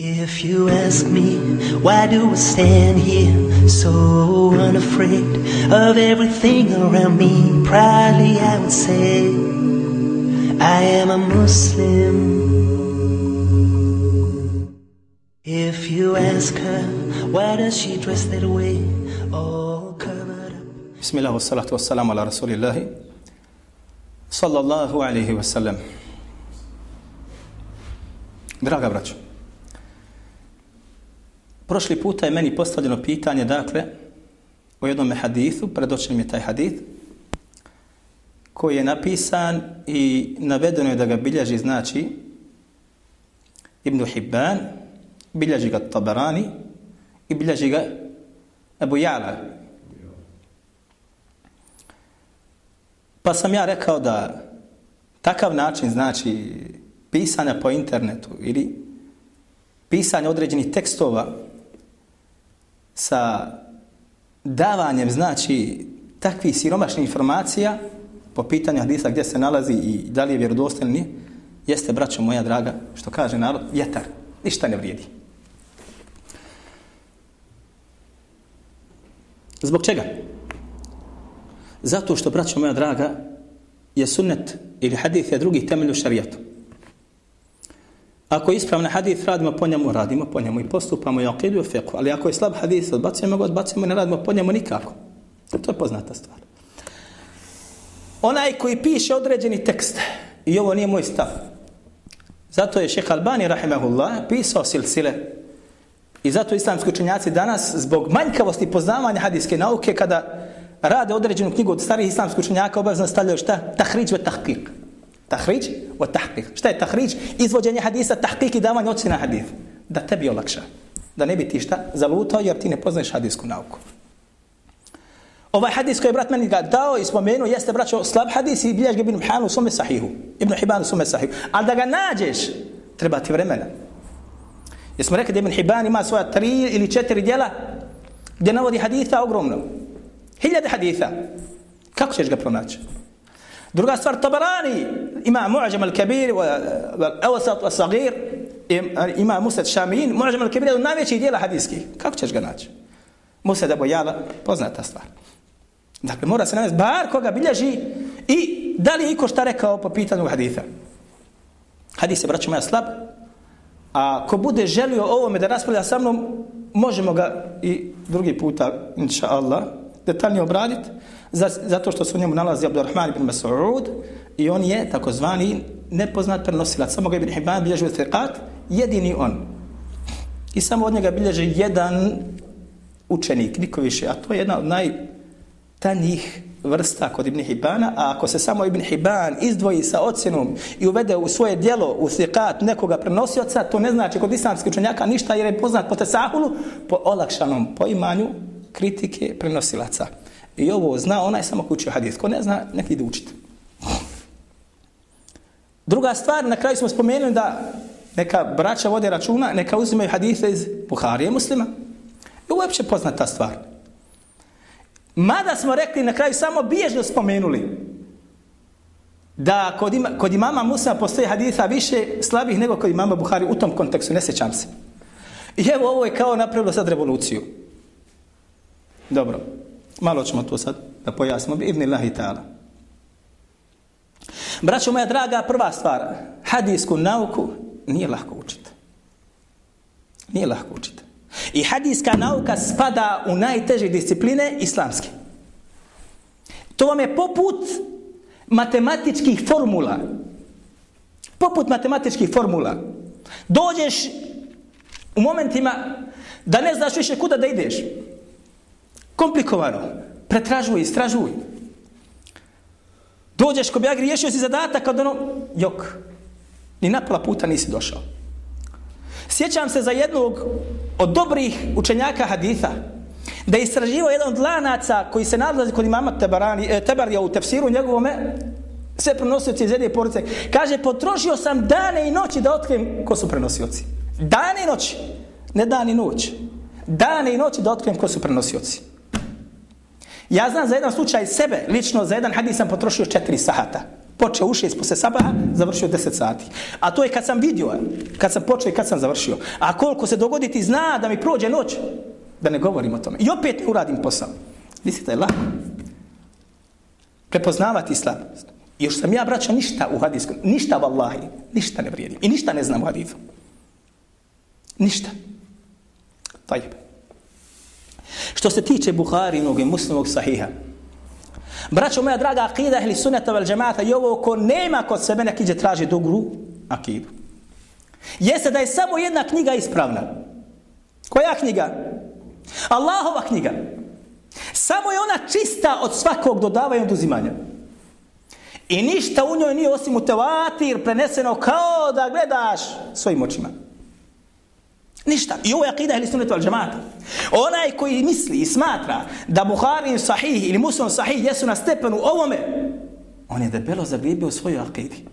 If you ask me, why do I stand here so unafraid of everything around me? Proudly I would say, I am a Muslim. If you ask her, why does she dress that way, all covered up? Bismillah wa salatu wa salam ala rasulillahi sallallahu alayhi wa sallam. Draga bracho. Prošli puta je meni postavljeno pitanje, dakle, u jednom hadithu, predočen mi je taj hadith, koji je napisan i navedeno je da ga bilježi, znači, Ibn Hibban, bilježi ga Tabarani i bilježi ga Abu Ja'la. Pa sam ja rekao da takav način, znači, pisanja po internetu ili pisanja određenih tekstova sa davanjem, znači, takvih siromašnih informacija po pitanju hadisa gdje se nalazi i da li je vjerodostojni, jeste, braćo moja draga, što kaže narod, jetar, ništa ne vrijedi. Zbog čega? Zato što, braćo moja draga, je sunnet ili hadith je drugi temelj u šarijatu. Ako je ispravna hadith, radimo po njemu, radimo po njemu i postupamo i okidu i fiqhu. Ali ako je slab hadith, odbacujemo ga, odbacujemo i ne radimo po njemu nikako. To je poznata stvar. Onaj koji piše određeni tekst, i ovo nije moj stav, zato je šeha Albani, rahimahullah, pisao silsile I zato islamski učenjaci danas, zbog manjkavosti poznavanja hadijske nauke, kada rade određenu knjigu od starih islamskih učenjaka, obavezno stavljaju šta? Tahrić ve tahqiq. Tahrić wa tahqiq. Šta je tahrić? Izvođenje hadisa, tahqiq i davanje ocjena hadith. Da tebi olakša. Da ne bi ti šta zalutao, jer ti ne poznaješ hadisku nauku. Ovaj hadis koji je brat meni ga dao i spomenuo, jeste braćo slab hadis i bilješ ga Ibn Hibanu u svome sahihu. Ibn Hibanu u svome sahihu. Ali da ga nađeš, treba ti vremena. Jesmo rekli da Ibn Hibban ima svoja tri ili četiri djela gdje navodi haditha ogromno. Hiljade haditha. Kako ćeš ga pronaći? Druga stvar, Tabarani ima Mu'ađam al-Kabir, Awasat al-Sagir, ima Musad Šamin, Mu'ađam al-Kabir je od najvećih dijela hadijskih. Kako ćeš ga naći? Musad Abu Jala, poznata stvar. Dakle, mora se navesti bar koga bilježi i da li je iko šta rekao po pitanju haditha. Hadis je, braću moja, slab, A ko bude želio ovome da raspravlja sa mnom, možemo ga i drugi puta, inša Allah, detaljnije obraditi, zato što se u njemu nalazi Abdurrahman ibn Mas'ud i on je takozvani nepoznat prenosilac. Samo ga ibn Hibban bilježi u Thiqat, jedini on. I samo od njega bilježi jedan učenik, niko više. A to je jedna od najtanjih vrsta kod Ibn Hibana, a ako se samo Ibn Hiban izdvoji sa ocjenom i uvede u svoje dijelo, u sikat nekoga prenosioca, to ne znači kod islamskih učenjaka ništa jer je poznat po tesahulu, po olakšanom poimanju kritike prenosilaca. I ovo zna onaj samo ko učio hadis. Ko ne zna, nek ide učiti. Druga stvar, na kraju smo spomenuli da neka braća vode računa, neka uzimaju hadise iz Buharije muslima. I ovo je uopće poznata stvar. Mada smo rekli na kraju samo bježno spomenuli da kod, ima, kod imama Musa postoji haditha više slabih nego kod imama Buhari u tom kontekstu, ne sećam se. I evo ovo je kao napravilo sad revoluciju. Dobro, malo ćemo to sad da pojasnimo. Ibn Allahi ta'ala. Braćo moja draga, prva stvar, hadijsku nauku nije lahko učiti. Nije lahko učiti. I hadijska nauka spada u najteže discipline islamske. To vam je poput matematičkih formula. Poput matematičkih formula. Dođeš u momentima da ne znaš više kuda da ideš. Komplikovano. Pretražuj, istražuj. Dođeš ko bi ja griješio si zadatak kad ono, jok, ni napola puta nisi došao. Sjećam se za jednog od dobrih učenjaka haditha, da je istraživao jedan od lanaca koji se nalazi kod imama Tebarani, e, Tebarija u tefsiru njegovome, sve prenosioci iz jedne porodice. Kaže, potrošio sam dane i noći da otkrijem ko su prenosioci. Dane i noći. Ne dan i noć. Dane i noći da otkrijem ko su prenosioci. Ja znam za jedan slučaj sebe, lično za jedan hadis sam potrošio četiri sahata. Počeo u šest posle sabaha, završio deset sati. A to je kad sam vidio, kad sam počeo i kad sam završio. A koliko se dogoditi zna da mi prođe noć, da ne govorim o tome. I opet ne uradim posao. Mislite, je lako. Prepoznavati slabost. Još sam ja, braćo, ništa u hadisku. Ništa, vallahi. Ništa ne vrijedim. I ništa ne znam u hadisu. Ništa. Tajbe. Što se tiče Buharinog i muslimog sahiha, braćo moja draga akida ehli sunnata vel džemata i ovo ko nema kod sebe neki iđe traži dugru akidu. Jeste da je samo jedna knjiga ispravna. Koja knjiga? Allahova knjiga. Samo je ona čista od svakog dodavanja i oduzimanja. I ništa u njoj nije osim u tevatir preneseno kao da gledaš svojim očima. Ništa. I ovo je akida ili sunnetu al džamata. Onaj koji misli i smatra da Buhari sahih ili Muslim sahih jesu na stepenu ovome, on je debelo zagribio svoju akidi.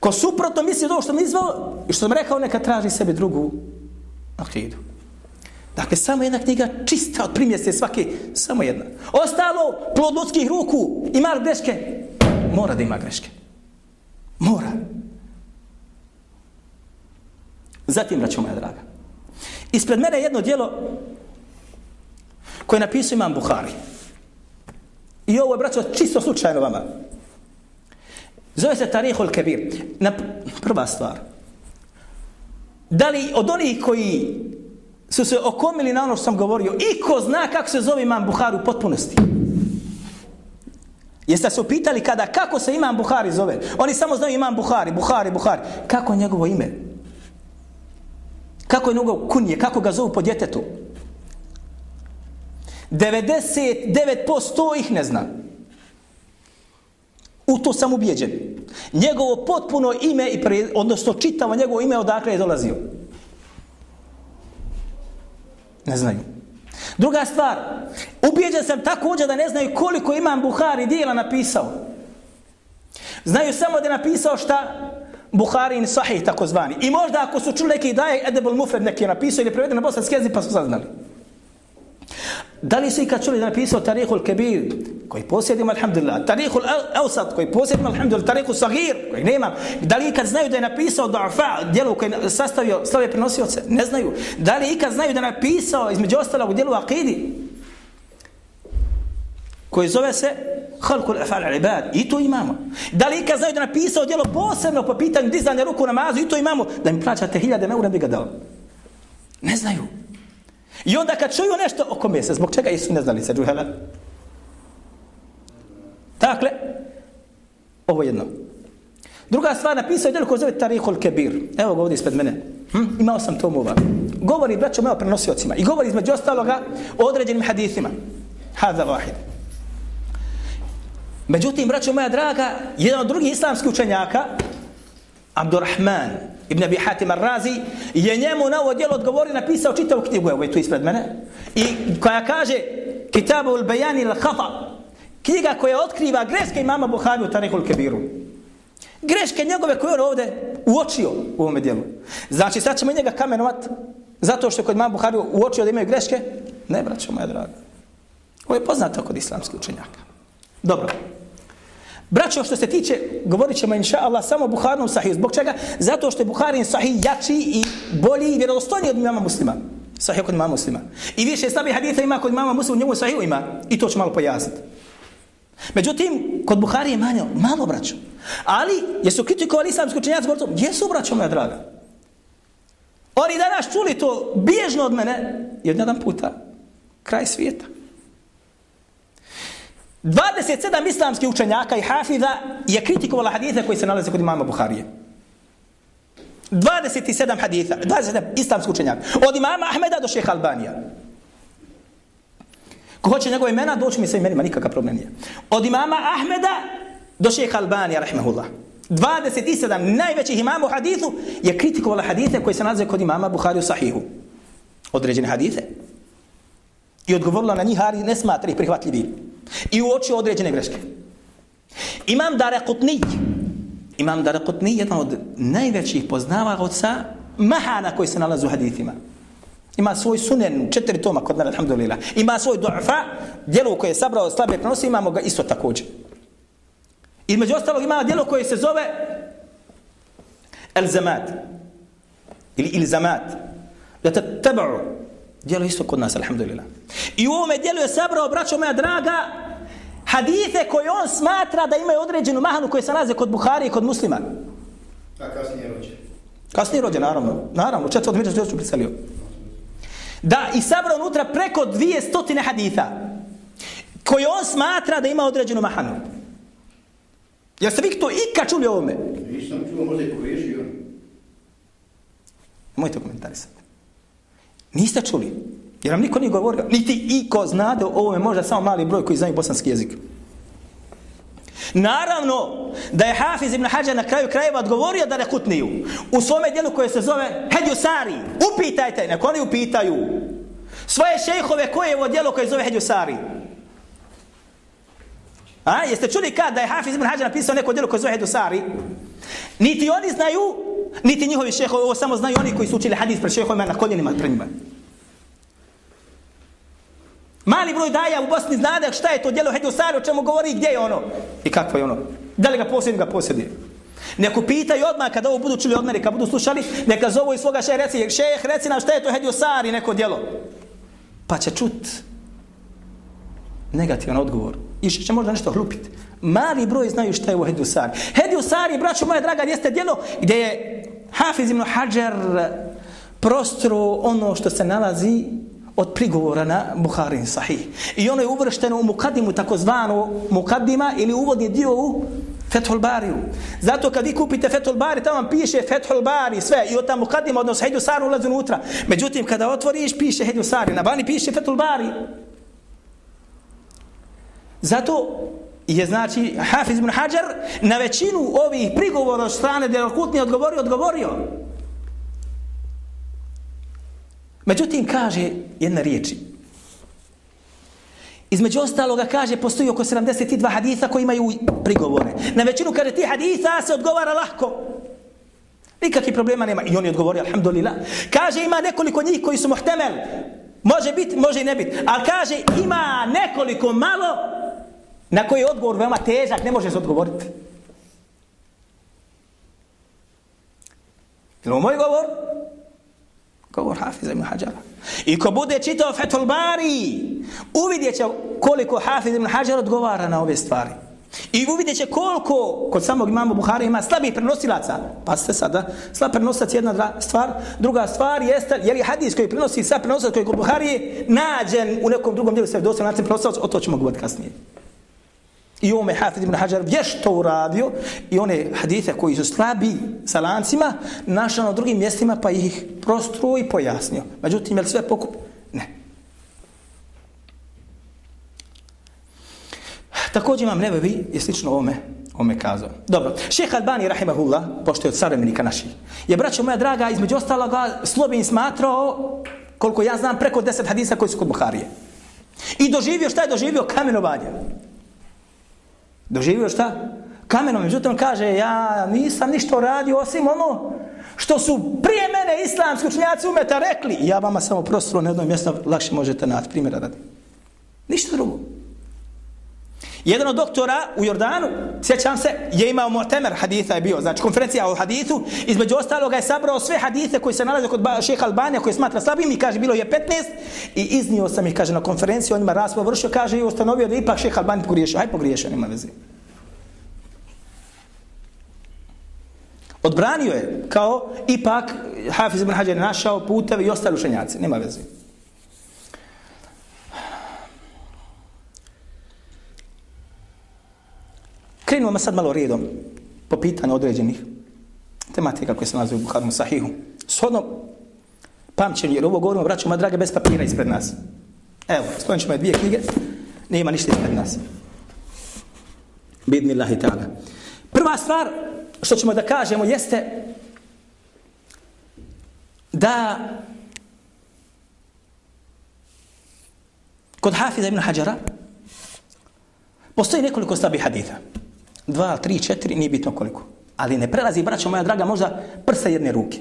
Ko suprotno misli to što mi izvao i što sam rekao, neka traži sebi drugu akidu. Dakle, samo jedna knjiga čista od primjese svake, samo jedna. Ostalo, plod ljudskih ruku, ima greške? Mora da ima greške. Mora. Zatim, braćo moja draga, ispred mene je jedno dijelo koje je napisao imam Buhari. I ovo je, braćo, čisto slučajno vama. Zove se Tarihul Kebir. Na prva stvar. Da li od onih koji su se okomili na ono što sam govorio, iko ko zna kako se zove imam Buhari u potpunosti? Jeste se upitali kada, kako se imam Buhari zove? Oni samo znaju imam Buhari, Buhari, Buhari. Kako je njegovo ime? Kako je njegov kunje? Kako ga zovu po djetetu? 99% ih ne zna. U to sam ubijeđen. Njegovo potpuno ime, i pre, odnosno čitavo njegovo ime odakle je dolazio. Ne znaju. Druga stvar, ubijeđen sam također da ne znaju koliko imam Buhari dijela napisao. Znaju samo da je napisao šta Buhari in Sahih takozvani. I možda ako su čuli neki daje Edebul Mufred neki je napisao ili prevedeno na bosanski jezik pa su saznali. Da li su ikad čuli da napisao Tarihul Kebir, koji posjedim, alhamdulillah, Tarihul Eusat, koji posjedim, alhamdulillah, Tarihul Sagir, koji nema, da li ikad kad znaju da je napisao Da'fa, djelu koji je sastavio slave prenosioce, ne znaju. Da li ikad znaju da je napisao, između ostalog, djelu Akidi, koje zove se Halkul Afal ibad. i to imamo. Da li ikad znaju da napisao djelo posebno po pitanju dizanja ruku namazu i to imamo, da mi plaćate hiljade eura bi ga dao. Ne znaju. I onda kad čuju nešto oko mjese, zbog čega Isu ne znali se džuhela? Dakle, ovo jedno. Druga stvar, napisao je djelo koje zove Tarihul Kebir. Evo ga ovdje ispred mene. Hm? Imao sam tomova. Govori, braćo, meo prenosiocima. I govori između ostaloga o određenim hadithima. Hada vahid. Međutim, braćo moja draga, jedan od drugih islamskih učenjaka, Abdurrahman, Ibn Abi Hatim al-Razi, je njemu na ovo djelo odgovorio napisao čitavu knjigu, evo je tu ispred mene, i koja kaže Kitabu al-Bajani al-Khata, knjiga koja otkriva greške imama Buhari u Tarihul Kebiru. Greške njegove koje on ovdje uočio u ovom djelu. Znači, sad ćemo njega kamenovat zato što kod imama Buhari uočio da imaju greške? Ne, braćo moja draga. Ovo je poznato kod islamskih učenjaka. Dobro. Braćo, što se tiče, govorit ćemo inša Allah samo Buharnom sahih. Zbog čega? Zato što je Buharin sahih jači i bolji i vjerodostojniji od imama muslima. Sahih kod imama muslima. I više slabi haditha ima kod imama muslima, u njemu sahih ima. I to ću malo pojasniti. Međutim, kod Buhari je manjo, malo braćo. Ali, jesu kritikovali islamski učenjaci, govorili jesu braćo moja draga. Oni danas čuli to bježno od mene, jedan puta, kraj svijeta. 27 islamskih učenjaka i hafiza je kritikovala haditha koji se nalaze kod imama Buharije. 27 haditha, 27 islamskih učenjaka. Od imama Ahmeda do šeha Albanija. Ko hoće njegove imena, doći mi sa imenima, nikakav problem nije. Od imama Ahmeda do šeha Albanija, rahmehullah. 27 najvećih imama u hadithu je kritikovala hadithe koji se nalaze kod imama Buhari u sahihu. Određene hadithe. I odgovorila na njih, ali ne smatra ih prihvatljivim i uočio određene greške. Imam Dara Kutni, Imam Dara Kutni, jedan od najvećih poznavaoca mahana koji se nalazi u hadithima. Ima svoj sunen, četiri toma kod mene, alhamdulillah. Ima svoj du'fa, djelo koje je sabrao slabe prenosi, imamo ga isto također. Između ostalog ima djelo koje se zove Elzamat. Ili Ilzamat. Da te teba'u. Djelo isto kod nas, alhamdulillah. I u ovome djelu je sabrao, braćo moja draga, hadite koje on smatra da imaju određenu mahanu koje se nalaze kod Buhari i kod muslima. A kasnije rođe. Kasnije rođe, naravno. Naravno, četvrt mjeđu što priselio. Da, i sabrao unutra preko dvije stotine haditha koje on smatra da ima određenu mahanu. Jeste vi to ikad čuli o ovome? Nisam čuo, možda i pogriješio. Mojte komentarisati. Niste čuli. Jer nam niko nije govorio. Niti iko zna da o ovome možda samo mali broj koji znaju bosanski jezik. Naravno da je Hafiz ibn Hađa na kraju krajeva odgovorio da ne kutniju. U svome dijelu koje se zove Hedju Sari. Upitajte, neko oni upitaju. Svoje šejhove koje je ovo dijelo koje se zove Hedju Sari. A, jeste čuli kad da je Hafiz ibn Hađa napisao neko dijelo koje se zove Hedju Sari? Niti oni znaju, niti njihovi šehovi, ovo samo znaju oni koji su učili hadis pred šehovima na koljenima pred njima. Mali broj daja u Bosni zna da šta je to djelo Hedjosari, o čemu govori, gdje je ono i kako je ono. Da li ga posjedi, ga posjedi. Neko pitaju odmah kada ovo budu čuli od mene, kada budu slušali, neka zovu iz svoga šeha reci, šeh, reci nam šta je to Hedusari neko djelo. Pa će čut negativan odgovor. I što će možda nešto hlupiti. Mali broj znaju šta je ovo Hedjosari. Hedjosari, braćo moja draga, jeste djelo gdje je Hafiz ibn Hajar prostro ono što se nalazi od prigovora na Buharin sahih. I ono je uvršteno u mukadimu, takozvanu mukadima ili uvodni dio u Fethul Bariju. Zato kad vi kupite Fethul Bari, tamo vam piše Fethul Bari, sve, i od tamo mukadima, odnosno Hedju Saru ulazi unutra. Međutim, kada otvoriš, piše Hedju Sari, na bani piše Fethul Bari. Zato je znači Hafiz ibn Hajar na većinu ovih prigovora od strane Delokutni odgovorio, odgovorio. Međutim, kaže jedna riječi. Između ostaloga kaže, postoji oko 72 haditha koji imaju prigovore. Na većinu kaže, ti haditha se odgovara lahko. Nikakvih problema nema. I on je odgovorio, alhamdulillah. Kaže, ima nekoliko njih koji su muhtemel. Može biti, može i ne biti. Ali kaže, ima nekoliko malo na koji je odgovor veoma težak, ne može se odgovoriti. Ili moj govor? Govor Hafiza ibn Hajara. I ko bude čitao Fethul Bari, uvidjet će koliko Hafiz ibn Hajar odgovara na ove stvari. I uvidjet će koliko kod samog imama Buhari ima slabih prenosilaca. Pa ste sada, slab prenosilac jedna stvar. Druga stvar jeste, je li hadis koji prenosi slab prenosilac koji kod Buhari je nađen u nekom drugom dijelu sve dosta nacen prenosilac, o to ćemo govoriti kasnije. I ovo me Hafid ibn Hajar vješto uradio i one hadite koji su slabi sa lancima našao na drugim mjestima pa ih prostruo i pojasnio. Međutim, je li sve pokup? Ne. Također imam nebevi je slično ovome, ome kazao. Dobro, šeha Albani, rahimahullah, pošto je od savremenika naših, je, braćo moja draga, između ostaloga, slobin smatrao, koliko ja znam, preko deset hadisa koji su kod Buharije. I doživio, šta je doživio? Kamenovanje doživio šta? Kamenom, međutim on kaže, ja nisam ništa radio osim ono što su prije mene islamski učenjaci umeta rekli. Ja vama samo prostro na jednom mjestu lakše možete naći primjera radi. Ništa drugo. Jedan od doktora u Jordanu, sjećam se, je imao Mu'temer haditha je bio, znači konferencija o hadithu, između ostaloga je sabrao sve hadithe koji se nalaze kod šeha Albanija koji smatra slabim i kaže bilo je 15 i iznio sam ih, kaže na konferenciji, on ima raspravu vršio, kaže i ustanovio da ipak šeha Albanija pogriješio. Aj pogriješio, nema veze. Odbranio je, kao ipak Hafiz ibn Hađar je našao puteve i ostali učenjaci, nema veze. Krenimo sad malo redom po pitanju određenih tematika koje se nalaze u Buharnu Sahihu. Shodno pamćenju, jer ovo govorimo, braću, moja drage, bez papira ispred nas. Evo, spojit ćemo dvije knjige, nema ništa ispred nas. Bidni Allahi ta'ala. Prva stvar što ćemo da kažemo jeste da kod Hafiza ibn Hajara postoji nekoliko slabih haditha dva, tri, četiri, nije bitno koliko. Ali ne prelazi, braćo moja draga, možda prsa jedne ruke.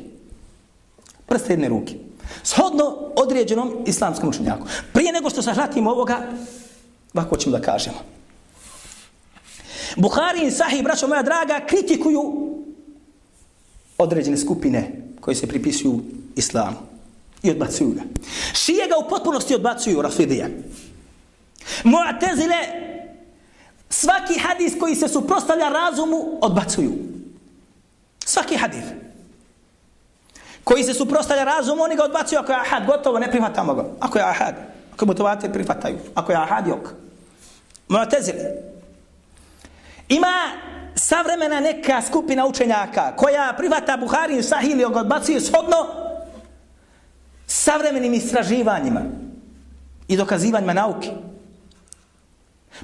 Prsa jedne ruke. Shodno određenom islamskom učenjaku. Prije nego što sažatimo ovoga, ovako ćemo da kažemo. Buhari i Sahih, braćo moja draga, kritikuju određene skupine koje se pripisuju islamu i odbacuju ga. Šije ga u potpunosti odbacuju, Rafidija. Mu'tezile svaki hadis koji se suprostavlja razumu odbacuju. Svaki hadis koji se suprostavlja razumu, oni ga odbacuju ako je ahad, gotovo, ne prihvatamo ga. Ako je ahad, ako je mutovate, prihvataju. Ako je ahad, jok. Mu'tezile. Ima savremena neka skupina učenjaka koja prihvata Buhari i Sahih ili odbacuje shodno savremenim istraživanjima i dokazivanjima nauke.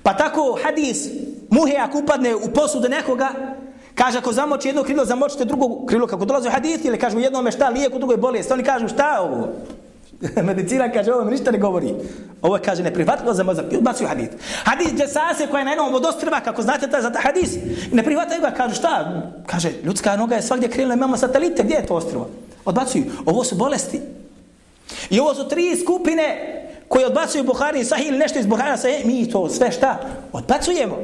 Pa tako hadis muhe ako upadne u posudu nekoga, kaže ako zamoči jedno krilo, zamočite drugo krilo. Kako dolazi u hadis ili kažu jednome šta lijek, u drugoj bolest. Oni kažu šta ovo? Medicina kaže ovo ništa ne govori. Ovo kaže neprihvatljivo za mozak. I odbacuju hadis. Hadis džesase koja je na jednom od ostrva, kako znate ta, za ta hadis, ne prihvataju ga. Kažu šta? Kaže, ljudska noga je svakdje krenula, imamo satelite, gdje je to ostrvo? Odbacuju. Ovo su bolesti. I ovo su tri skupine koji odbacuju Buhari i Sahih ili nešto iz Buhari Sahih. Mi to sve šta? Odbacujemo.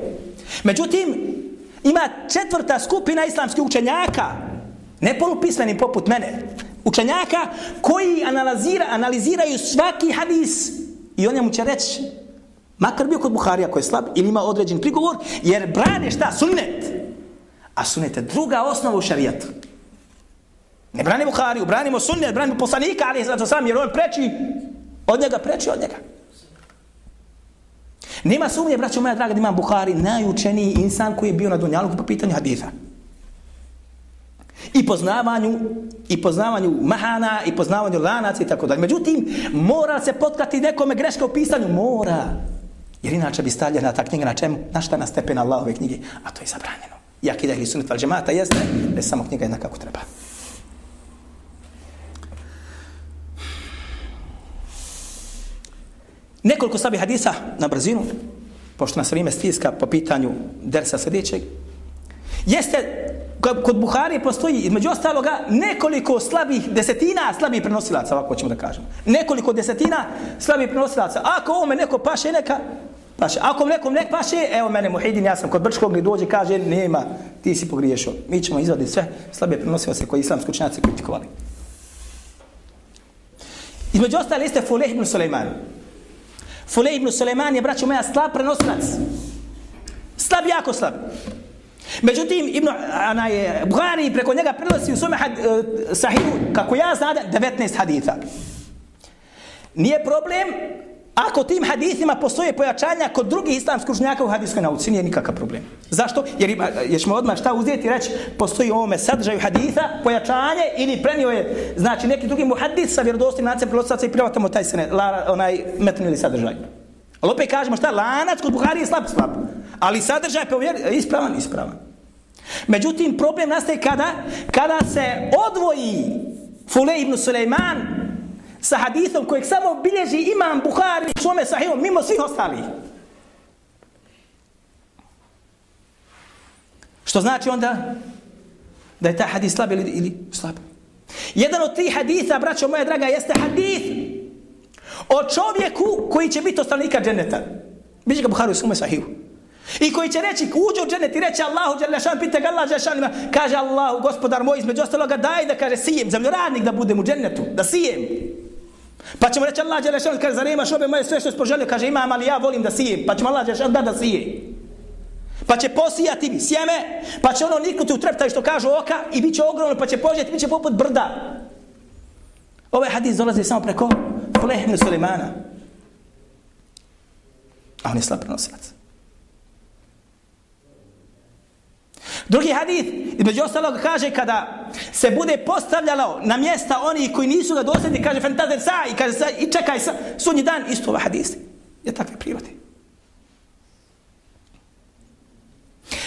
Međutim, ima četvrta skupina islamskih učenjaka, ne polupismeni poput mene, učenjaka koji analizira, analiziraju svaki hadis i on njemu će reći makar bio kod Buharija koji je slab ili ima određen prigovor jer brane šta? Sunnet. A sunnet je druga osnova u šarijatu. Ne branimo Buhariju, branimo sunnet, branimo poslanika, ali zato sam jer on preči od njega, preči od njega. Nema sumnje, braćo moja draga, da imam Buhari najučeniji insan koji je bio na Dunjalu po pitanju haditha i poznavanju i poznavanju mahana i poznavanju lanaca i tako dalje. Međutim, mora se potkati nekome greška u pisanju. Mora. Jer inače bi stavljena ta knjiga na čemu? Na šta na stepen Allahove knjige? A to je zabranjeno. Jak ide ili sunet val džemata jeste, da samo knjiga jedna kako treba. Nekoliko sabi hadisa na brzinu, pošto nas vrijeme stiska po pitanju dersa sljedećeg, jeste kod Buhari postoji između ostaloga nekoliko slabih desetina slabih prenosilaca, ovako ćemo da kažemo. Nekoliko desetina slabih prenosilaca. Ako ovome neko paše, neka paše. Ako nekom nek paše, evo mene Muhidin, ja sam kod Brčkog dođe, kaže, nema, ti si pogriješio. Mi ćemo izvaditi sve slabije prenosilace koji islamski učenjaci kritikovali. Između ostale jeste Fuleh ibn Suleiman. Fulej ibn Suleiman je, braćo moja, slab prenosilac. Slab, jako slab. Međutim, Ibn je, Buhari preko njega prenosi u svome had, uh, sahihu, kako ja znam, 19 haditha. Nije problem ako tim hadithima postoje pojačanja kod drugih islamskih učenjaka u hadijskoj nauci, nije nikakav problem. Zašto? Jer ima, ćemo odmah šta uzeti i reći, postoji u ovome sadržaju haditha, pojačanje ili prenio je, znači neki drugi muhadis sa vjerodostim nacem prilostaca i privatamo taj sene, la, onaj metnu ili sadržaj. Ali opet kažemo šta, lanac kod Buhari je slab, slab. Ali sadržaj je ispravan, ispravan. Međutim, problem nastaje kada, kada se odvoji Fulej ibn Suleiman sa hadithom kojeg samo bilježi imam Buhari u svome sahihom, mimo svih ostalih. Što znači onda da je ta hadith slab ili, ili slab? Jedan od tri haditha, braćo moja draga, jeste hadith o čovjeku koji će biti ostavnika dženeta. Biće ga Buhari u svome sahihu. I koji će reći, uđe u dženet i reći Allahu Đelešan, pita ga Allah Đelešan, kaže Allahu, gospodar moj, između ostaloga, daj da kaže sijem, zemljoradnik da budem u dženetu, da sijem. Pa ćemo reći Allah Đelešan, kaže, zar imaš obe moje sve što je spoželio, kaže, imam, ali ja volim da sijem. Pa ćemo Allah Đelešan da da sije. Pa će posijati mi sjeme, pa će ono niknuti u treptaj što kažu oka i bit će ogromno, pa će požeti, bit će poput brda. Ovaj hadis dolazi samo preko Fulehnu Sulemana. A on je slab prenosilac. Drugi hadith, između ostalog, kaže kada se bude postavljalo na mjesta oni koji nisu ga dosljedni, kaže fantazer sa i kaže sa, i čekaj sa, sunji dan, isto ova hadith. Je takve prirode.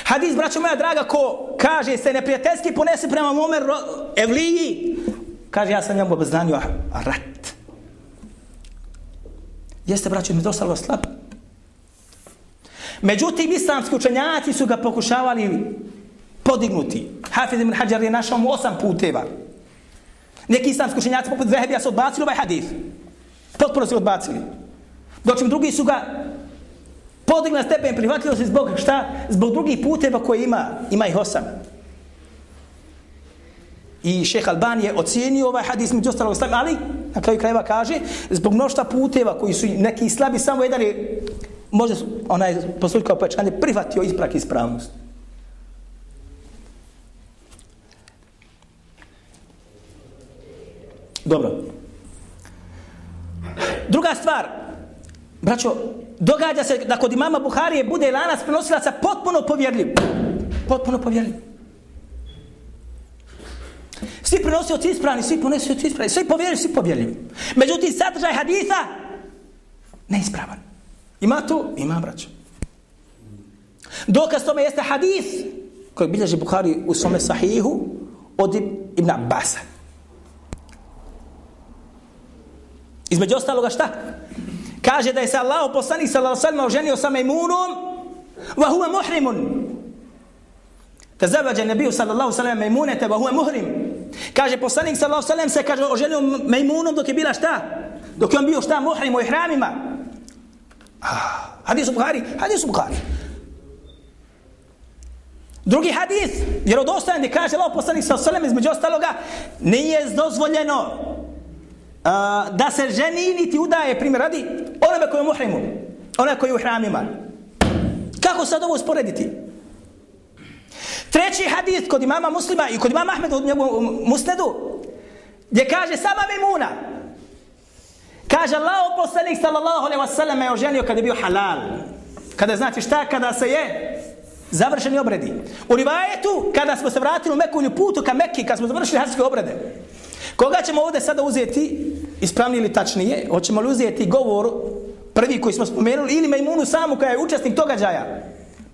Hadis, braćo moja draga, ko kaže se neprijateljski ponese prema momer evliji, kaže ja sam njemu obznanio rat. Jeste, braćo, mi dostalo slab. Međutim, islamski učenjaci su ga pokušavali podignuti. Hafiz ibn Hajar je našao mu osam puteva. Neki islamski učenjaci poput Vehebija su odbacili ovaj hadith. Potpuno su odbacili. Dočim drugi su ga podigli na stepen prihvatljivosti zbog šta? Zbog drugih puteva koje ima. Ima ih osam. I šeh Alban je ocijenio ovaj hadis među ostalog slabi, ali na kraju krajeva kaže, zbog mnošta puteva koji su neki slabi, samo jedan je, možda onaj posluj kao pojačanje, prihvatio isprak ispravnosti. Dobro. Druga stvar, braćo, događa se da kod imama Buharije bude lanac prenosilaca potpuno povjerljiv. Potpuno povjerljiv. Svi prenosioci ispravni, svi prenosioci ispravni, svi povjerljivi, svi povjerljivi. Međutim, sadržaj haditha neispravan. Ima to? Ima, braćo. Dokaz tome jeste hadith koji bilježi Bukhari u svome sahihu od Ibn Abbasa. Između ostaloga šta? Kaže da je se Allah poslanik sallallahu alejhi ve sellem oženio sa Mejmunom wa huwa muhrimun. Tazavaja nabiju sallallahu alejhi ve sellem Mejmunete wa huwa muhrim. Kaže poslanik sallallahu alejhi ve sellem se kaže oženio Mejmunom dok je bila šta? Dok je on bio šta muhrim u ihramima. Ah, hadis Buhari, hadis Buhari. Drugi hadis, jer od ostajan kaže Allah poslanik sallallahu alejhi ve sellem između ostaloga nije dozvoljeno da se ženi niti udaje, primjer radi, onome koji je muhrimu, onome koji je u hramima. Kako sad ovo usporediti? Treći hadith kod imama muslima i kod imama Ahmeda u njegovom musnedu, gdje kaže sama Mimuna, kaže Allah poslanik sallallahu alaihi wasallam je oženio kada je bio halal. Kada znači šta? Kada se je završeni obredi. U rivajetu, kada smo se vratili u Meku putu ka Mekki, kada smo završili hadijske obrede, Koga ćemo ovdje sada uzeti, ispravni ili tačnije, hoćemo li uzeti govor prvi koji smo spomenuli ili Majmunu samu koja je učesnik događaja?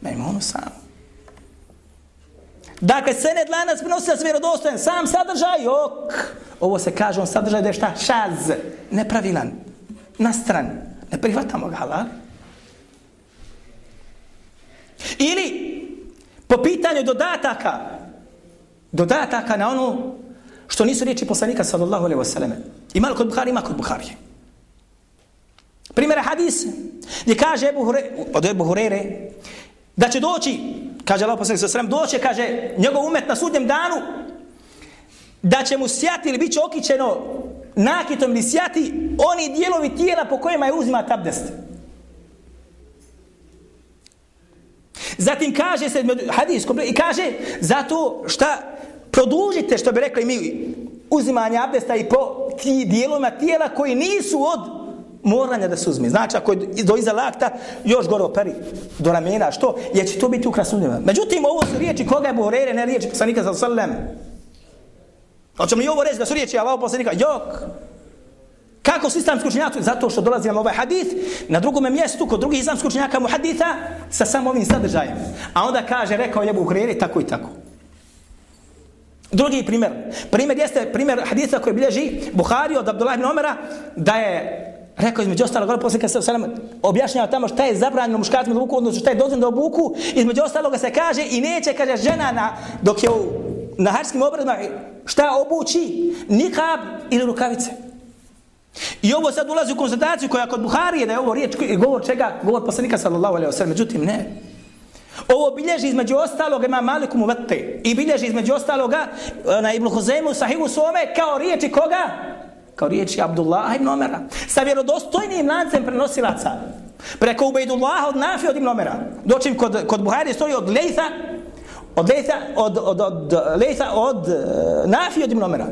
Majmunu samu. Dakle, sened lanac prenosi se vjerodostojen, sam sadržaj, ok. Ovo se kaže, on sadržaj da je šta? Šaz, nepravilan, nastran. Ne prihvatamo ga, halal. Ili, po pitanju dodataka, dodataka na ono što nisu riječi poslanika sallallahu alaihi wasallam. Ima li kod Buhari? Ima kod Bukhari. Primjer hadis gdje kaže Ebu Hure, od Ebu Hurere da će doći, kaže Allah poslanik sallallahu alaihi doće, kaže njegov umet na sudnjem danu da će mu sjati ili bit će okićeno nakitom ili sjati oni dijelovi tijela po kojima je uzima abdest. Zatim kaže se hadis i kaže zato šta produžite, što bi rekli mi, uzimanje abdesta i po ti dijelovima tijela koji nisu od moranja da se uzme. Znači, ako je do iza lakta, još gore operi do ramena, što? Jer će to biti ukras uzmjeva. Međutim, ovo su riječi koga je Buhrere, ne riječi poslanika sa sallam. Hoćemo li ovo reći da su riječi Allaho poslanika? Jok! Kako su islamski učenjaci? Zato što dolazi nam ovaj hadith na drugom mjestu kod drugih islamskih učenjaka mu haditha sa samo ovim sadržajem. A onda kaže, rekao je Buhrere, tako i tako. Drugi primjer. Primjer jeste primjer hadisa koji bilježi Buhari od Abdullah ibn Omera da je rekao između ostalog gore poslika kada se objašnjava tamo šta je zabranjeno muškarcima da obuku, odnosno šta je dozvoljeno da obuku, između ostaloga se kaže i neće, kaže žena na, dok je u, na harskim obredima šta obući, nikab ili rukavice. I ovo sad ulazi u konstataciju koja kod Buhari je da je ovo riječ, govor čega, govor poslanika sallallahu alaihi wa sallam, međutim ne. Ovo bilježi između ostaloga ima Maliku Muvatte i bilježi između ostaloga na Ibn Huzemu sahihu svome kao riječi koga? Kao riječi Abdullah ibn Omera. Sa vjerodostojnim lancem prenosilaca. Preko Ubejdullaha od Nafi od ibn Omera. Dočim kod, kod Buhari stoji od Lejtha od Lejtha od, od, od, Lejtha od e, Nafi od ibn Omera.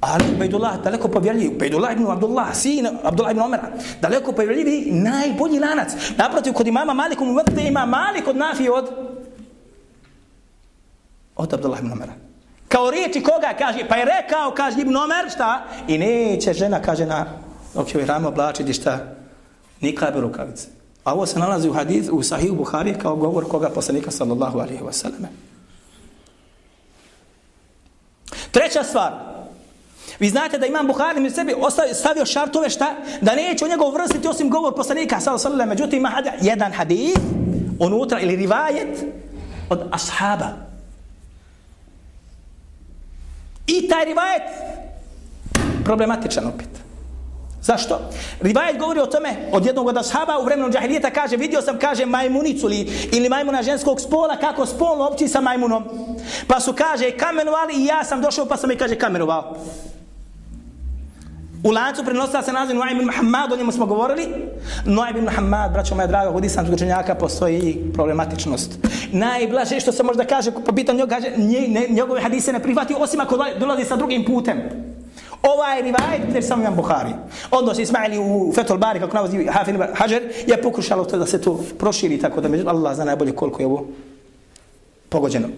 Ali Ubejdullah daleko povjerljiv, Ubejdullah ibn Abdullah, sin Abdullah ibn Omera, daleko povjerljivi, najbolji lanac. Naprotiv, kod imama Maliku mu vrte ima Malik od Nafi od od Abdullah ibn Omera. Kao riječi koga kaže, pa je rekao, kaže ibn Omer, šta? I neće žena, kaže na, općevoj rame oblačiti, šta? Nikabe rukavice. A ovo se nalazi u hadith, u sahih Buhari, kao govor koga poslanika, sallallahu alaihi wasallam. Treća stvar, Vi znate da imam Buhari mi sebi ostavio, stavio šartove šta? Da neće u njegov vrstiti osim govor poslanika, sallallahu alejhi Međutim, ima jedan hadis unutra ili rivajet od ashaba. I taj rivajet problematičan opet. Zašto? Rivajet govori o tome od jednog od ashaba u vremenu džahilijeta kaže vidio sam kaže majmunicu li, ili majmuna ženskog spola kako spolno opći sa majmunom. Pa su kaže kamenovali i ja sam došao pa sam i kaže kamenovao. U lancu prenosila se naziv Nuaym ibn Muhammad, o njemu smo govorili. Nuaym ibn Muhammad, braćo moja draga, kod islamskog učenjaka postoji i problematičnost. Najblaže što se možda kaže, po pitanju njega, kaže, njegove hadise ne prihvati, osim ako dolazi sa drugim putem. Ovaj rivajet gdje sam imam Buhari. Odnos Ismaili u Fethul Bari, kako navozi Hafin Hajar, je pokušalo to da se to proširi, tako da među Allah zna najbolje koliko je ovo pogođeno.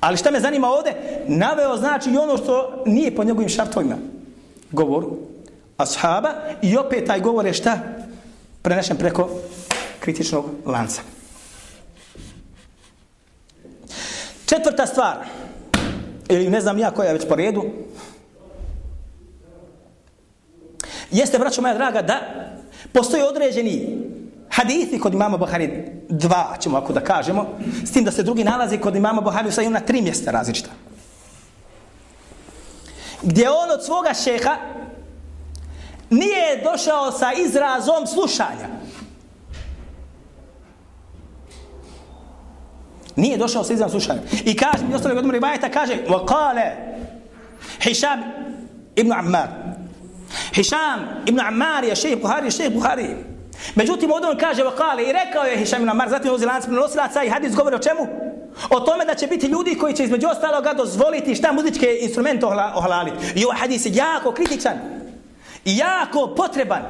Ali šta me zanima ovde? Naveo znači i ono što nije po njegovim šartovima. Govor ashaba i opet taj govor je šta? Prenešen preko kritičnog lanca. Četvrta stvar, ili ne znam ja koja je već po redu, jeste, braćo moja draga, da postoji određeni hadithi kod imama Buhari dva, ćemo ako da kažemo, s tim da se drugi nalazi kod imama Buhari sa na tri mjesta različita. Gdje on od svoga šeha nije došao sa izrazom slušanja. Nije došao sa izrazom slušanja. I kaže, mi ostali godinu rivajeta, kaže, وقال Hišam ibn Ammar. Hišam ibn Ammar je šejh Buhari, šejh Buhari. Međutim, ovdje on kaže, vakale, i rekao je Hišam ibn Amar, zatim uzi lanac prenosilaca i hadis govori o čemu? O tome da će biti ljudi koji će između ostaloga dozvoliti šta muzičke instrumente ohlaliti. I ovaj hadis je jako kritičan i jako potreban.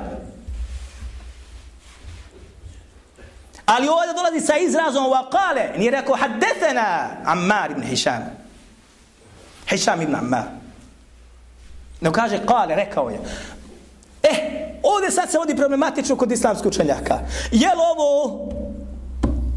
Ali ovdje dolazi sa izrazom vakale, nije rekao haddethena Ammar ibn Hišam. Hišam ibn Ammar. Ne kaže kale, rekao je Eh, ovdje sad se vodi problematično kod islamskog učenjaka. Je li ovo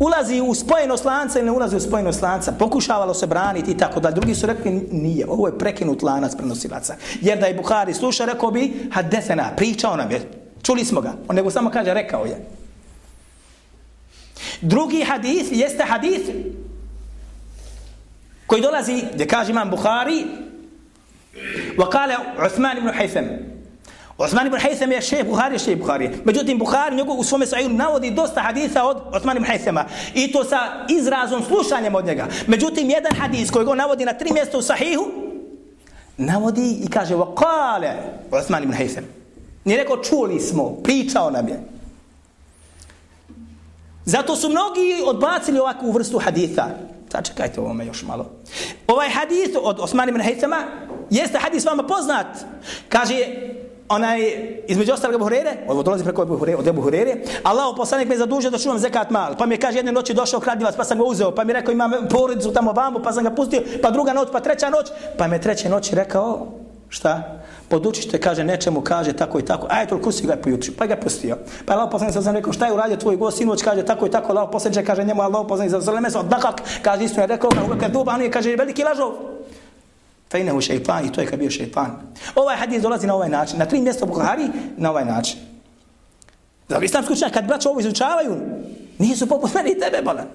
ulazi u spojenost lanca ili ne ulazi u spojenost lanca? Pokušavalo se braniti i tako da. Drugi su rekli nije. Ovo je prekinut lanac prenosilaca. Jer da je Buhari sluša, rekao bi hadesena, pričao nam je. Čuli smo ga. On nego samo kaže, rekao je. Drugi hadith jeste hadith koji dolazi, gdje kaže imam Buhari, وقال عثمان بن حيثم Osman ibn Haytham je šejh Buhari, šejh Buhari. Međutim, Buhari njegov u svome sahihu navodi dosta hadisa od Osman ibn Haythama. I to sa izrazom slušanjem od njega. Međutim, jedan hadis koji go navodi na tri mjesta u sahihu, navodi i kaže, وقال Osman ibn Haytham. Nije rekao, čuli smo, pričao nam je. Zato su mnogi odbacili ovakvu vrstu haditha. Sad čekajte ovome još malo. Ovaj hadith od Osman ibn Haythama jeste hadis vama poznat. Kaže, onaj, između ostalog Abu Hurere, ovo dolazi preko Abu Hurere, od Abu Hurere, Allahu poslanik me zadužio da čuvam zekat mal, pa mi je kaže jedne noći došao kradivac, pa sam ga uzeo, pa mi je rekao imam porodicu tamo vamo, pa sam ga pustio, pa druga noć, pa treća noć, pa me treće noći rekao, šta? Podučite, kaže, nečemu, kaže, tako i tako. ajde kursi kusi ga pojuči, pa ga pustio. Pa Allah poslanik sa rekao, šta je uradio tvoj gost, sinoć, kaže, tako i tako, Allah poslanik kaže njemu, Allah poslanik za zaleme se kaže, isto je rekao, uvek je duba, on je, kaže, veliki lažov. Fejnehu šeitan i to je kad bio šeitan. Ovaj hadis dolazi na ovaj način. Na tri mjesta u Bukhari na ovaj način. Zato islamski učenjak kad braća ovo izučavaju, nisu poput meni i tebe bolan.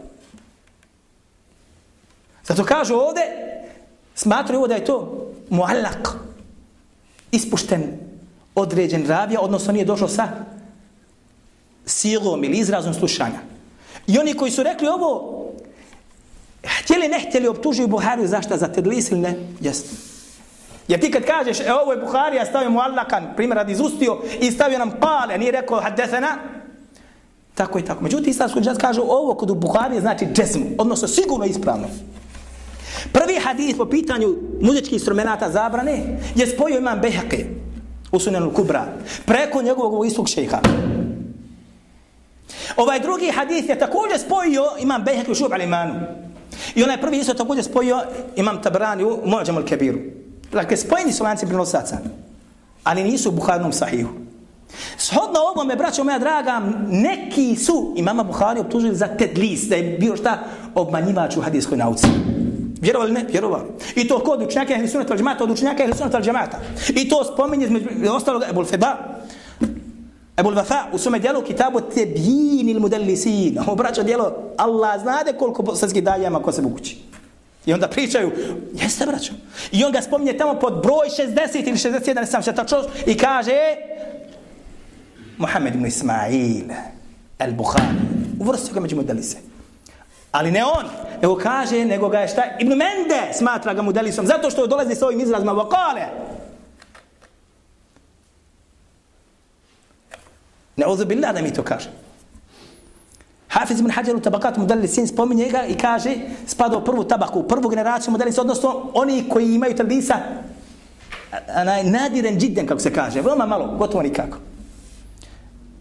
Zato kažu ovde, smatruju ovo da je to muallak, ispušten, određen ravija, odnosno nije došao sa silom ili izrazom slušanja. I oni koji su rekli ovo, Htjeli ne htjeli optužuju Buhariju zašto za tedlis ili ne? Jeste. Jer ti kad kažeš, e ovo je Buharija, stavio mu Allakan, primjer radi izustio i stavio nam pale, nije rekao haddesena, tako i tako. Međutim, islamsko džaz kaže ovo kod u Buharije znači džesmu, odnosno sigurno ispravno. Prvi hadis po pitanju muzičkih instrumenta zabrane je spojio imam Behake u Kubra preko njegovog istog šeha. Ovaj drugi hadis je također spojio imam Behake u šub alimanu. I onaj prvi isto također spojio imam Tabrani u Mođemu Kebiru. Dakle, spojeni su lanci prenosaca, ali nisu u Buharnom sahihu. Shodno ovome, braćo moja draga, neki su imama Buhari optužili za tedlis, da je bio šta obmanjivač u hadijskoj nauci. Vjerovali ne? Vjerovali. I to kod učenjaka ehli sunat al džemata, od učenjaka ehli sunat al džemata. I to spominje između ostalog Ebul Feda, Ebul Vafa u svome dijelu kitabu Tebjini il mudellisin. Ovo braćo dijelo, Allah znade koliko bosanski daljama ko se bukući. I onda pričaju, jeste braćo. I on ga spominje tamo pod broj 60 ili 61, ne sam se tačno, i kaže, Mohamed ibn Ismail, al-Bukhari, uvrstio ga među Mudelise. Ali ne on, nego kaže, nego ga je šta, Ibn Mende smatra ga Mudelisom, zato što dolazi s ovim izrazima, vokale. Ne billah da mi to kaže. Hafiz ibn Hajar u tabakat mudalisin spominje ga i kaže spada u prvu tabaku, u prvu generaciju mudallisa, odnosno oni koji imaju tadlisa nadiren džiden, kako se kaže, veoma malo, gotovo nikako.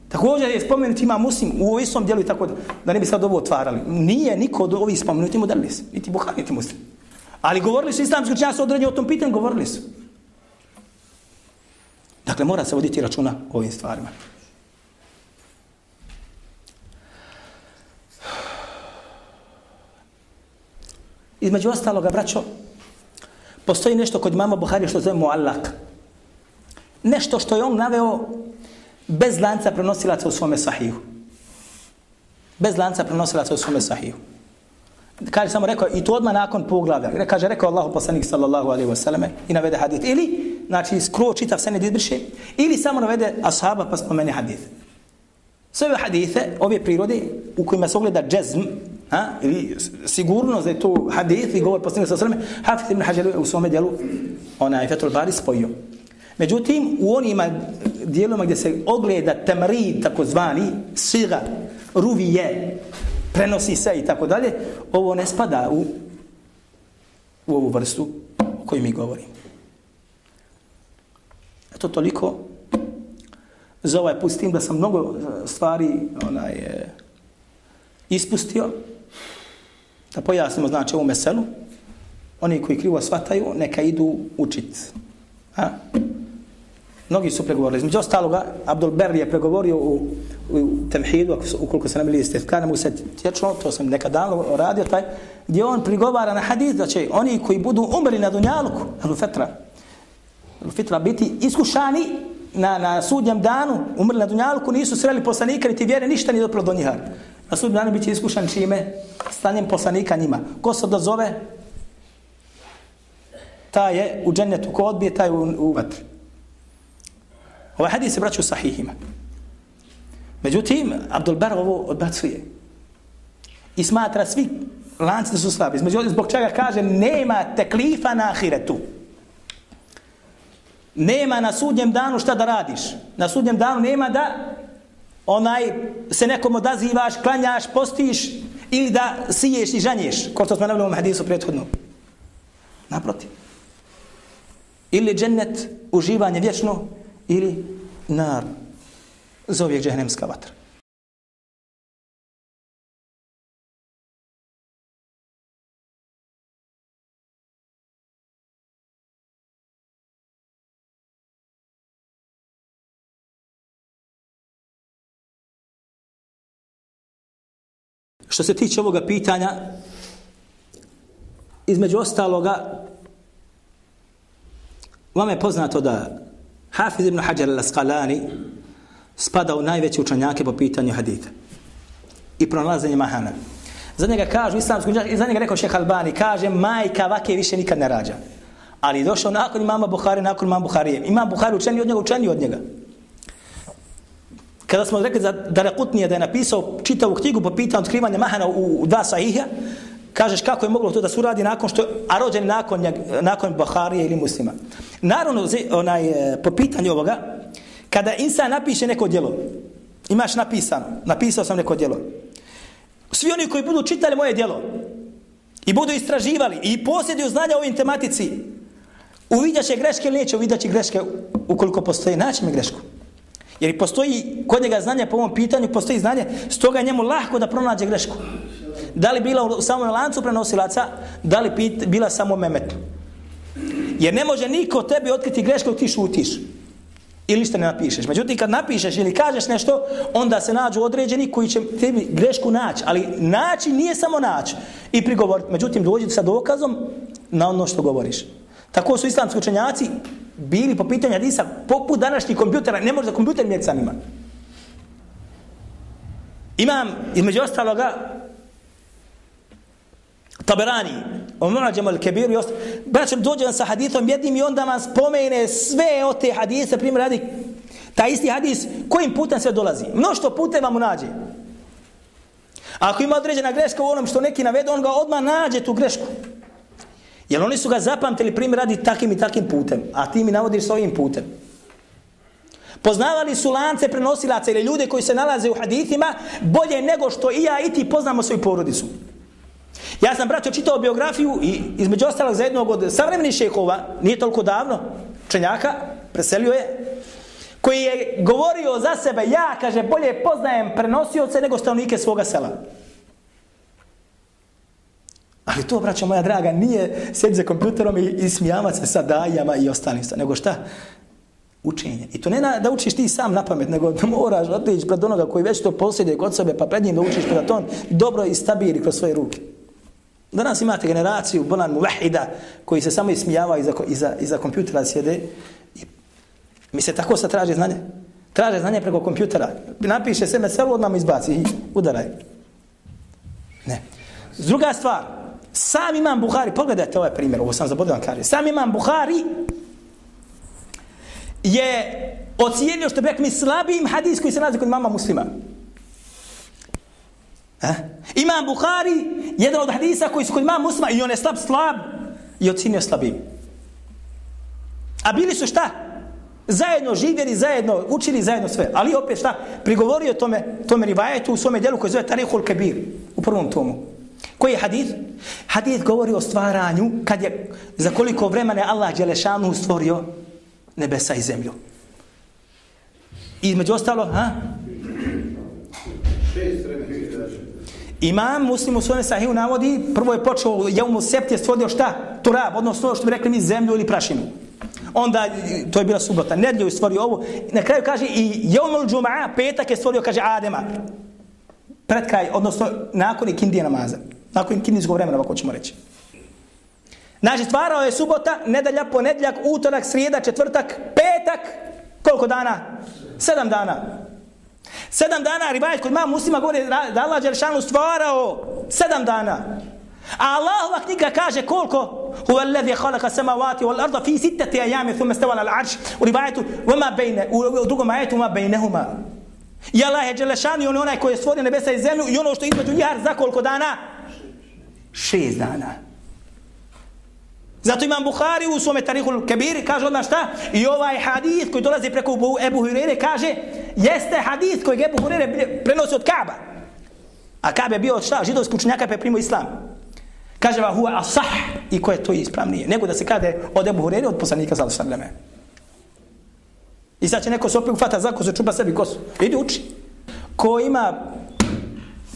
Također je spomenut ima muslim u istom dijelu i tako da, da ne bi sad ovo otvarali. Nije niko od ovih spomenuti mudallis, niti Buhari, niti muslim. Ali govorili su islamski učenjaci određeni o tom pitanju, govorili su. Dakle, mora se voditi računa o ovim stvarima. Između ostaloga, braćo, postoji nešto kod mama Buhari što zove muallak. Nešto što je on naveo bez lanca prenosilaca u svome sahiju. Bez lanca prenosilaca u svome sahiju. Kaže samo rekao, i to odmah nakon poglavlja. Kaže, rekao Allahu poslanik sallallahu alaihi wasallam i navede hadith. Ili, znači, skruo čitav sened izbriše, ili samo navede ashaba pa spomene hadith. Sve ove hadithe, ove prirode, u kojima se ogleda džezm, ha, ili sigurno da je to hadith i govor poslanika sallallahu sveme, Hafiz ibn Hajar u svome dijelu, onaj Fetul Bari spojio. Međutim, u onima dijeloma gdje se ogleda temri, takozvani, siga, ruvije, prenosi se i tako dalje, ovo ne spada u, u ovu vrstu o kojoj mi govorimo. Eto toliko za ovaj put s tim da sam mnogo e, stvari onaj, e, ispustio da pojasnimo znači ovu meselu oni koji krivo shvataju neka idu učit. Ha? Mnogi su pregovorili. Između ostaloga, Abdul Berri je pregovorio u, u Temhidu, ukoliko se namili ste tkane mu se tječno, to sam nekad davno radio, taj, gdje on prigovara na hadith da će oni koji budu umrli na Dunjaluku, Alu Fetra, Alu Fitra biti iskušani na, na sudnjem danu, umrli na Dunjaluku, nisu sreli poslanika, niti vjere, ništa nije dopro do njihar. Na sudnjem danu biće iskušan čime? Stanjem poslanika njima. Ko se dozove? Ta je u džennetu, ko odbije, taj u, u vatri. Ovaj hadis se braću u sahihima. Međutim, Abdul Bar ovo odbacuje. I smatra svi lanci da su slabi. Između zbog čega kaže, nema teklifa na ahiretu. Nema na sudnjem danu šta da radiš. Na sudnjem danu nema da onaj se nekom odazivaš, klanjaš, postiš ili da siješ i žanješ, kao što smo navili u ovom hadisu prethodno. Naprotiv. Ili džennet, uživanje vječno, ili nar zove džehnemska vatra. Što se tiče ovoga pitanja, između ostaloga, vam je poznato da Hafiz ibn Hajar al-Asqalani spada u najveće učenjake po pitanju hadita i pronalazenje mahana. Za njega kažu islamski učenjak, i za njega rekao šeha Albani, kaže majka vake više nikad ne rađa. Ali došao nakon imama Buhari, nakon imama Buharije. Imam Buhari učeni od njega, učeni od njega. Kada smo rekli za Darakutnije da je napisao čitavu knjigu po pitanju otkrivanja mahana u, dva sahiha, kažeš kako je moglo to da se uradi nakon što a rođen nakon njeg, nakon Buharije ili Muslima. Naravno onaj e, po pitanju ovoga kada insan napiše neko djelo imaš napisano napisao sam neko djelo svi oni koji budu čitali moje djelo i budu istraživali i posjeduju znanja o ovim tematici uvidjaće greške ili neće uvidjaće greške ukoliko postoji naći mi grešku jer postoji kod njega znanje po ovom pitanju postoji znanje stoga njemu lahko da pronađe grešku da li bila u samom lancu prenosilaca, da li pit, bila samo memetu. Jer ne može niko tebi otkriti grešku ti šutiš. Ili što ne napišeš. Međutim, kad napišeš ili kažeš nešto, onda se nađu određeni koji će tebi grešku naći. Ali naći nije samo naći i prigovoriti. Međutim, dođi sa dokazom na ono što govoriš. Tako su islamski učenjaci bili po pitanju Hadisa poput današnjih kompjutera. Ne može za kompjuter mjeti sam ima. Imam, između ostaloga, Taberani, o mu'ađemu al kebiru i ostalo. Braćom, dođe vam sa hadithom jednim i onda vam spomene sve o te hadise, primjer radi, taj isti hadis, kojim putem sve dolazi? Mnošto putem vam nađe. Ako ima određena greška u onom što neki navede, on ga odmah nađe tu grešku. Jer oni su ga zapamtili primjer radi takim i takim putem, a ti mi navodiš s ovim putem. Poznavali su lance prenosilaca ili ljude koji se nalaze u hadithima bolje nego što i ja i ti poznamo svoju porodicu. Ja sam, braćo, čitao biografiju i između ostalog za jednog od savremenih šehova, nije toliko davno, čenjaka, preselio je, koji je govorio za sebe, ja, kaže, bolje poznajem prenosioce nego stanovnike svoga sela. Ali to, braćo moja draga, nije sjeti za kompjuterom i, i smijavati se sa dajama i ostalim stvarima, nego šta? Učenje. I to ne na, da učiš ti sam na pamet, nego da moraš otići pred onoga koji već to posjeduje kod sebe, pa pred njim da učiš pa da to on dobro i stabili kroz svoje ruke. Danas imate generaciju, bolan muvahida, koji se samo ismijavaju iza, iza, iza kompjutera sjede. I mi se tako sad traže znanje. Traže znanje preko kompjutera. Napiše se meselu, odmah izbaci i udaraj. Ne. Druga stvar, sam imam Buhari, pogledajte ovaj primjer, ovo sam zaboravio vam kaže, sam imam Buhari je ocijenio što bi rekli slabijim hadis koji se nalazi kod mama muslima. Eh? Imam Buhari, jedan od hadisa koji su kod mama muslima i on je slab, slab i ocijenio slabim. A bili su šta? Zajedno živjeli, zajedno učili, zajedno sve. Ali opet šta? Prigovorio tome, tome rivajetu u svome djelu koji zove Tarihul Kebir u prvom tomu. Koji je hadith? Hadith govori o stvaranju kad je za koliko vremena je Allah Đelešanu stvorio nebesa i zemlju. I među ostalo, ha? Imam muslim u svojom sahiju navodi, prvo je počeo, jeumu sept je stvorio šta? Turab, odnosno ono što bi rekli mi zemlju ili prašinu. Onda, to je bila subota, nedlju je stvorio ovo. Na kraju kaže i jeumul džuma'a, petak je stvorio, kaže Adema. Pred kraj, odnosno nakon ikindije namaza. Nakon kinijskog vremena, ako ćemo reći. Znači, stvarao je subota, nedelja, ponedljak, utorak, srijeda, četvrtak, petak, koliko dana? Sedam dana. Sedam dana, rivajet kod mama muslima govori da Allah Đeršanu stvarao sedam dana. A Allahova knjiga kaže koliko? Huwa alladhi khalaqa samawati wal arda fi sittati ayami thumma stawa ala al-arsh. U rivajetu wama bayna u drugom ajetu ma baynahuma. I Allah je Đelešan i on onaj koji je stvorio nebesa i zemlju i ono što između njih za koliko dana? Šest dana. Zato imam Buhari u svome tarihul kebiri, kaže odmah šta? I ovaj hadith koji dolazi preko Ebu Hurere kaže, jeste hadith koji Ebu Hurere prenosi od Kaaba. A Kaaba je bio od šta? Židovski učenjaka pa je primo islam. Kaže va huwa asah i ko je to ispravnije. Nego da se kade od Ebu Hurere od poslanika za vreme. I sad će neko se opet ufata za kosu, čupa sebi kosu. Idi uči. Ko ima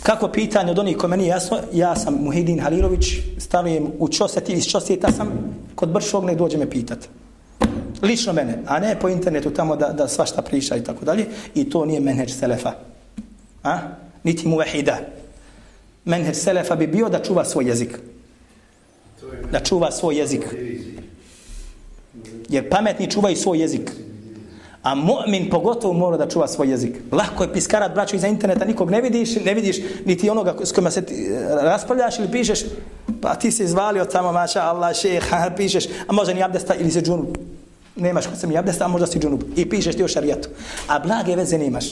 Kako pitanje od onih koji meni jasno, ja sam Muhidin Halilović, stanujem u Čoseti, iz Čoseta sam, kod Bršog ne dođe me pitat. Lično mene, a ne po internetu tamo da, da svašta priča i tako dalje. I to nije menheđ Selefa. A? Niti mu vehida. Menheđ Selefa bi bio da čuva svoj jezik. Da čuva svoj jezik. Jer pametni čuvaju svoj jezik. A mu'min pogotovo mora da čuva svoj jezik. Lako je piskarat, braćo, iza interneta, nikog ne vidiš, ne vidiš niti onoga s kojima se ti, e, raspravljaš ili pišeš, pa ti se izvalio tamo, maša Allah, šeha, pišeš, a možda ni abdesta ili se džunub. Nemaš kod se mi abdesta, a možda si džunub. I pišeš ti o šarijatu. A blage veze nemaš.